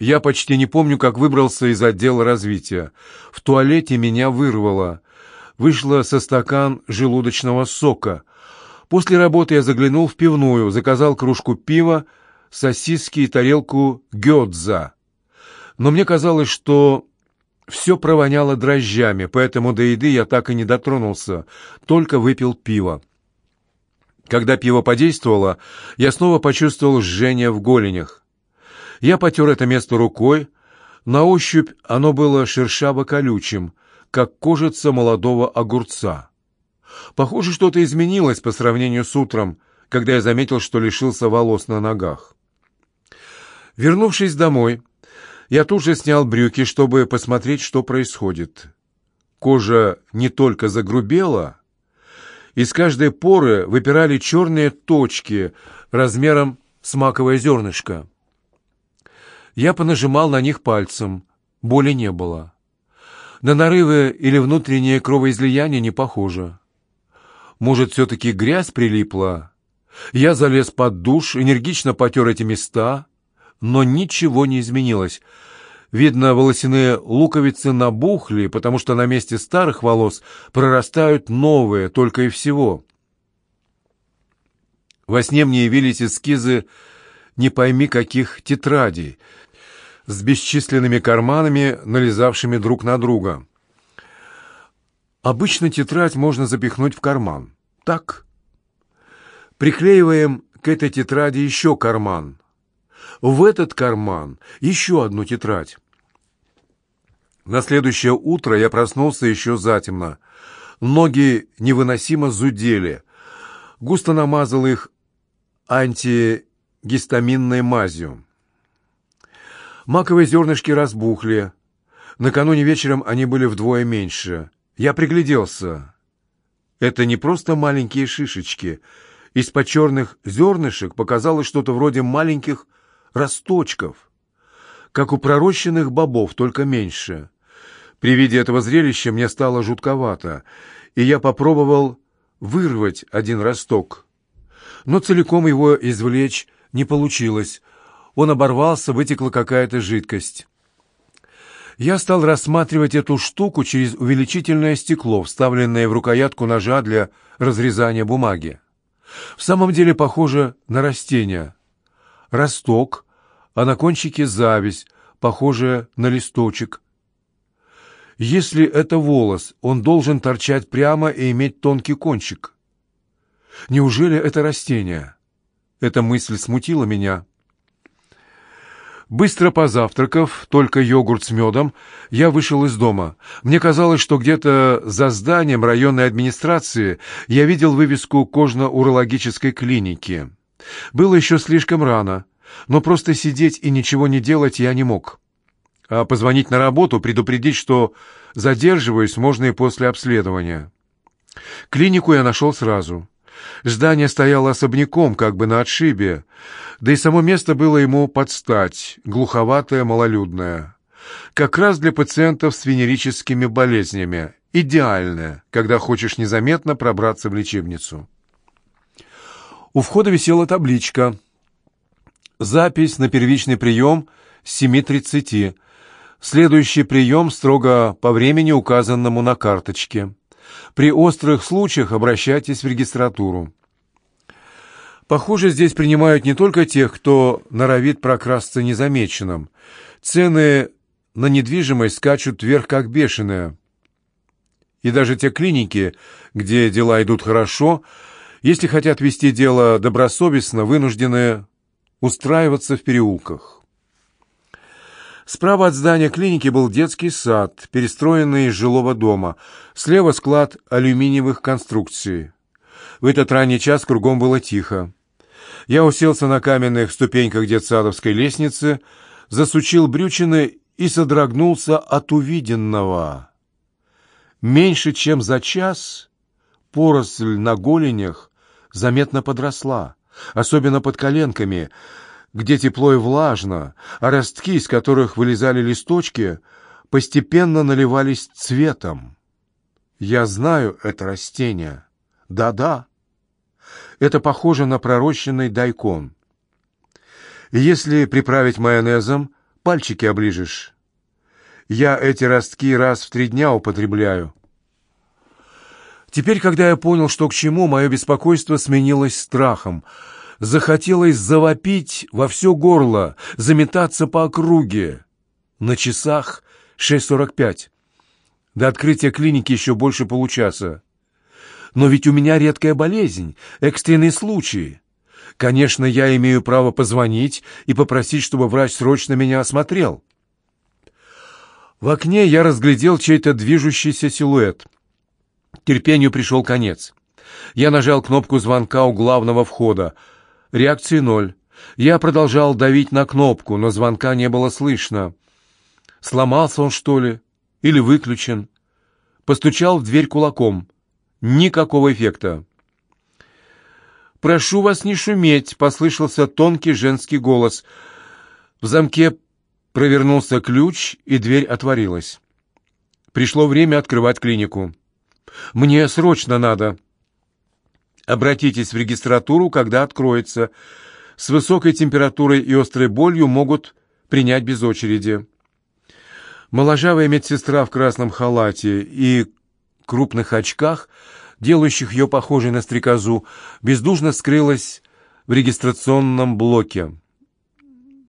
Я почти не помню, как выбрался из отдела развития. В туалете меня вырвало. Вышло со стакан желудочного сока. После работы я заглянул в пивную, заказал кружку пива, сосиски и тарелку гёдза. Но мне казалось, что все провоняло дрожжами, поэтому до еды я так и не дотронулся, только выпил пиво. Когда пиво подействовало, я снова почувствовал жжение в голенях. Я потер это место рукой. На ощупь оно было шершаво-колючим, как кожица молодого огурца. Похоже, что-то изменилось по сравнению с утром, когда я заметил, что лишился волос на ногах. Вернувшись домой, я тут же снял брюки, чтобы посмотреть, что происходит. Кожа не только загрубела, из каждой поры выпирали черные точки размером с маковое зернышко. Я понажимал на них пальцем, боли не было. На нарывы или внутреннее кровоизлияние не похоже. Может, все-таки грязь прилипла? Я залез под душ, энергично потер эти места, но ничего не изменилось. Видно, волосяные луковицы набухли, потому что на месте старых волос прорастают новые, только и всего. Во сне мне явились эскизы не пойми каких тетрадей с бесчисленными карманами, налезавшими друг на друга. Обычно тетрадь можно запихнуть в карман. Так. Приклеиваем к этой тетради еще карман. В этот карман еще одну тетрадь. На следующее утро я проснулся еще затемно. Ноги невыносимо зудели. Густо намазал их антигистаминной мазью. Маковые зернышки разбухли. Накануне вечером они были вдвое меньше. Я пригляделся. Это не просто маленькие шишечки. Из-под черных зернышек показалось что-то вроде маленьких росточков, как у пророщенных бобов, только меньше. При виде этого зрелища мне стало жутковато, и я попробовал вырвать один росток. Но целиком его извлечь не получилось. Он оборвался, вытекла какая-то жидкость. Я стал рассматривать эту штуку через увеличительное стекло, вставленное в рукоятку ножа для разрезания бумаги. В самом деле похоже на растение. Росток, а на кончике зависть, похожая на листочек. Если это волос, он должен торчать прямо и иметь тонкий кончик. Неужели это растение? Эта мысль смутила меня. Быстро позавтракав, только йогурт с медом, я вышел из дома. Мне казалось, что где-то за зданием районной администрации я видел вывеску кожно-урологической клиники. Было еще слишком рано, но просто сидеть и ничего не делать я не мог. А позвонить на работу, предупредить, что задерживаюсь, можно и после обследования. Клинику я нашел сразу. Здание стояло особняком, как бы на отшибе, да и само место было ему под стать, глуховатое, малолюдное. Как раз для пациентов с венерическими болезнями. Идеальное, когда хочешь незаметно пробраться в лечебницу. У входа висела табличка. Запись на первичный прием с 7.30. Следующий прием строго по времени, указанному на карточке. При острых случаях обращайтесь в регистратуру. Похоже, здесь принимают не только тех, кто норовит прокрасться незамеченным. Цены на недвижимость скачут вверх как бешеные. И даже те клиники, где дела идут хорошо, если хотят вести дело добросовестно, вынуждены устраиваться в переулках. Справа от здания клиники был детский сад, перестроенный из жилого дома. Слева склад алюминиевых конструкций. В этот ранний час кругом было тихо. Я уселся на каменных ступеньках детсадовской лестницы, засучил брючины и содрогнулся от увиденного. Меньше чем за час поросль на голенях заметно подросла, особенно под коленками — где тепло и влажно, а ростки, из которых вылезали листочки, постепенно наливались цветом. Я знаю это растение. Да-да. Это похоже на пророщенный дайкон. Если приправить майонезом, пальчики оближешь. Я эти ростки раз в три дня употребляю. Теперь, когда я понял, что к чему, мое беспокойство сменилось страхом. Захотелось завопить во все горло, заметаться по округе. На часах 6.45. До открытия клиники еще больше получаса. Но ведь у меня редкая болезнь, экстренный случай. Конечно, я имею право позвонить и попросить, чтобы врач срочно меня осмотрел. В окне я разглядел чей-то движущийся силуэт. Терпению пришел конец. Я нажал кнопку звонка у главного входа. Реакции ноль. Я продолжал давить на кнопку, но звонка не было слышно. Сломался он, что ли? Или выключен? Постучал в дверь кулаком. Никакого эффекта. «Прошу вас не шуметь», — послышался тонкий женский голос. В замке провернулся ключ, и дверь отворилась. Пришло время открывать клинику. «Мне срочно надо». Обратитесь в регистратуру, когда откроется. С высокой температурой и острой болью могут принять без очереди. Моложавая медсестра в красном халате и крупных очках — делающих ее похожей на стрекозу, бездушно скрылась в регистрационном блоке.